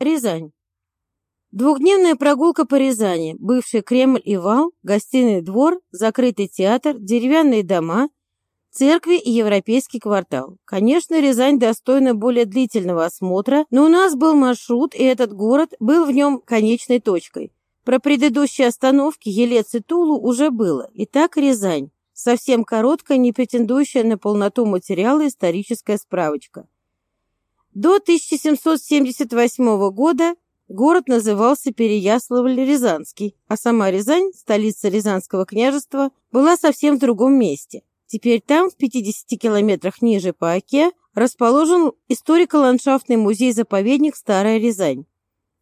Рязань. Двухдневная прогулка по Рязани, бывший Кремль и вал, гостиный двор, закрытый театр, деревянные дома, церкви и европейский квартал. Конечно, Рязань достойна более длительного осмотра, но у нас был маршрут, и этот город был в нем конечной точкой. Про предыдущие остановки Елец и Тулу уже было. Итак, Рязань. Совсем короткая, не претендующая на полноту материала историческая справочка. До 1778 года город назывался Переяславль-Рязанский, а сама Рязань, столица Рязанского княжества, была совсем в другом месте. Теперь там, в 50 километрах ниже по Оке, расположен историко-ландшафтный музей-заповедник «Старая Рязань».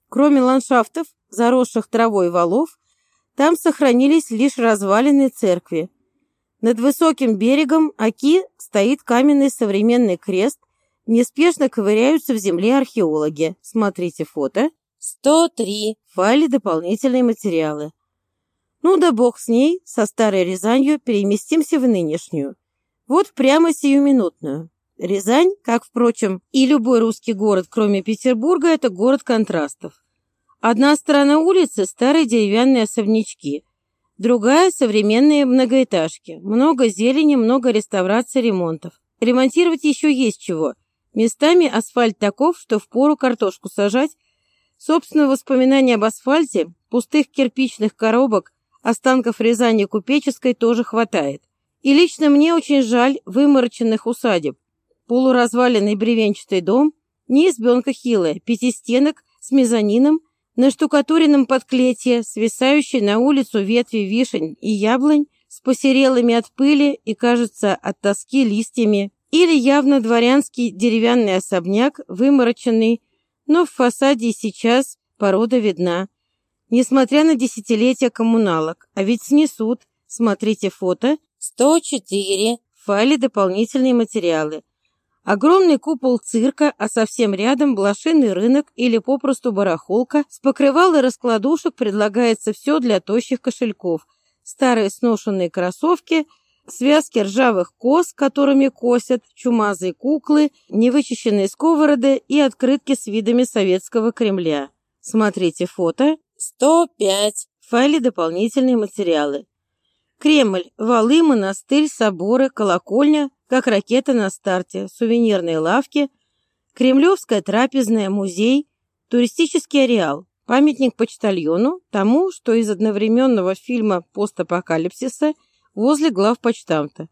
Кроме ландшафтов, заросших травой валов, там сохранились лишь развалины церкви. Над высоким берегом Оки стоит каменный современный крест, Неспешно ковыряются в земле археологи. Смотрите фото. 103. В файле дополнительные материалы. Ну да бог с ней, со старой Рязанью переместимся в нынешнюю. Вот прямо сиюминутную. Рязань, как, впрочем, и любой русский город, кроме Петербурга, это город контрастов. Одна сторона улицы – старые деревянные особнячки, другая – современные многоэтажки. Много зелени, много реставраций, ремонтов. Ремонтировать еще есть чего – Местами асфальт таков, что впору картошку сажать. Собственно, воспоминаний об асфальте, пустых кирпичных коробок, останков Рязани купеческой тоже хватает. И лично мне очень жаль вымороченных усадеб. Полуразваленный бревенчатый дом, не избенка хилая, пятистенок с мезонином, на штукатуренном подклетье, свисающей на улицу ветви вишень и яблонь, с посерелыми от пыли и, кажется, от тоски листьями или явно дворянский деревянный особняк, вымороченный, но в фасаде сейчас порода видна. Несмотря на десятилетия коммуналок, а ведь снесут. Смотрите фото. 104. В файле дополнительные материалы. Огромный купол цирка, а совсем рядом блошиный рынок или попросту барахолка. С покрывала раскладушек предлагается все для тощих кошельков. Старые сношенные кроссовки – связки ржавых кос, которыми косят, чумазые куклы, невычищенные сковороды и открытки с видами советского Кремля. Смотрите фото. 105. В файле дополнительные материалы. Кремль, валы, монастырь, соборы, колокольня, как ракета на старте, сувенирные лавки, кремлевская трапезная, музей, туристический ареал, памятник почтальону, тому, что из одновременного фильма постапокалипсиса – возле главпочтамта.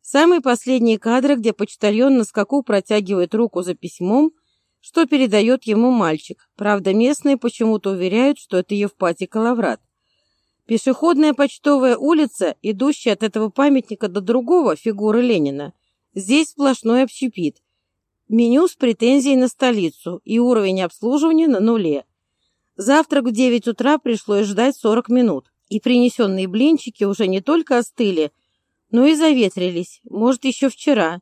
Самые последние кадры, где почтальон на скаку протягивает руку за письмом, что передает ему мальчик. Правда, местные почему-то уверяют, что это Евпатий Калаврат. Пешеходная почтовая улица, идущая от этого памятника до другого, фигуры Ленина, здесь сплошной общепит. Меню с претензией на столицу и уровень обслуживания на нуле. Завтрак в 9 утра пришлось ждать 40 минут и принесенные блинчики уже не только остыли, но и заветрились, может, еще вчера.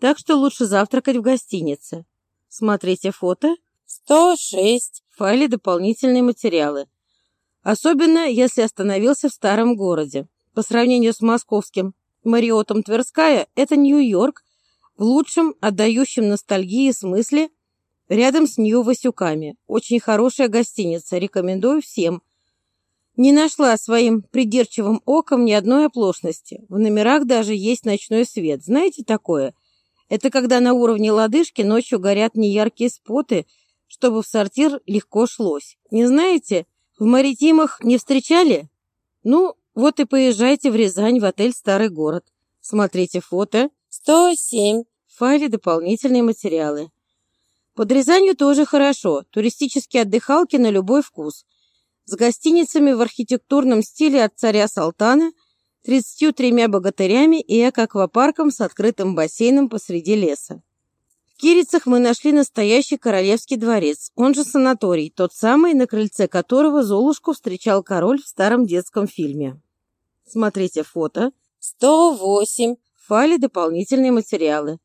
Так что лучше завтракать в гостинице. Смотрите фото. 106. В файле дополнительные материалы. Особенно, если остановился в старом городе. По сравнению с московским Мариотом Тверская, это Нью-Йорк, в лучшем, отдающем ностальгии смысле, рядом с Нью-Васюками. Очень хорошая гостиница, рекомендую всем – не нашла своим придирчивым оком ни одной оплошности. В номерах даже есть ночной свет. Знаете такое? Это когда на уровне лодыжки ночью горят неяркие споты, чтобы в сортир легко шлось. Не знаете? В Маритимах не встречали? Ну, вот и поезжайте в Рязань в отель «Старый город». Смотрите фото. 107. В файле дополнительные материалы. Под Рязанью тоже хорошо. Туристические отдыхалки на любой вкус с гостиницами в архитектурном стиле от царя Салтана, 33 богатырями и эко-аквапарком с открытым бассейном посреди леса. В Кирицах мы нашли настоящий королевский дворец, он же санаторий, тот самый, на крыльце которого Золушку встречал король в старом детском фильме. Смотрите фото. 108. В дополнительные материалы.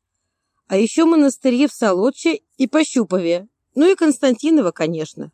А еще монастыри в Солодче и Пощупове, ну и Константиново, конечно.